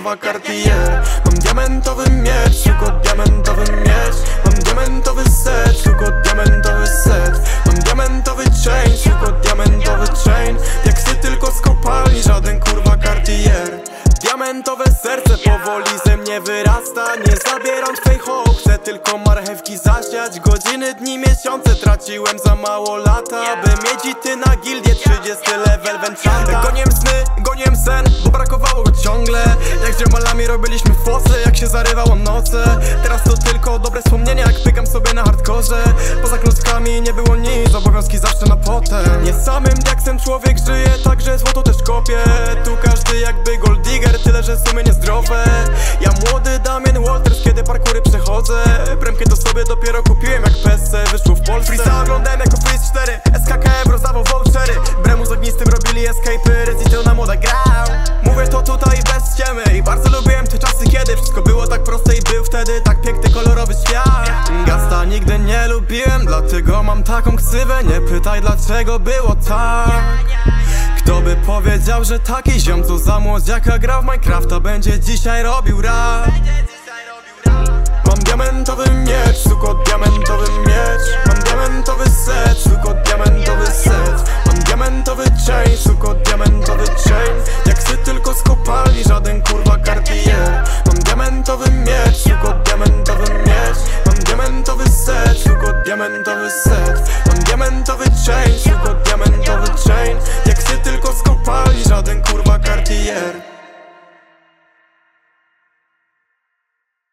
kurwa Cartier Mam diamentowy miecz, suko diamentowy miecz. Mam diamentowy set, suko diamentowy set. Mam diamentowy chain, suko diamentowy chain. Jak chcę tylko z kopalni, żaden kurwa Cartier Diamentowe serce powoli ze mnie wyrasta. Nie zabieram twej hołd, chcę tylko marchewki zasiać Godziny, dni, miesiące traciłem za mało lata By mieć ty na gildię 30 level Venchanta Goniłem sny, goniłem sen, bo brakowało go ciągle ziomalami robiliśmy fosy, jak się zarywało noce. Teraz to tylko dobre wspomnienia, jak pykam sobie na hardkorze. Poza kluskami nie było nic, obowiązki zawsze na potem. Nie samym diaksem człowiek żyje, także złoto też kopie. Tu każdy jakby gold digger, tyle że sumy niezdrowe. Ja młody Damien Walters, kiedy parkury przechodzę. Bremkę to sobie dopiero kupiłem jak PSC wyszło w Polsce. Freestyle oglądałem jako Freeze 4, wtedy tak piękny, kolorowy świat. Gasta nigdy nie lubiłem, dlatego mam taką ksywę. Nie pytaj dlaczego było tak. Kto by powiedział, że taki ziom co za młodziaka gra w Minecrafta Będzie dzisiaj robił rap? Mam diamentowy miecz, suko diamentowy diamentowy set. Mam diamentowy chain, tylko diamentowy chain. Jak ty tylko skopali, żaden kurwa Cartier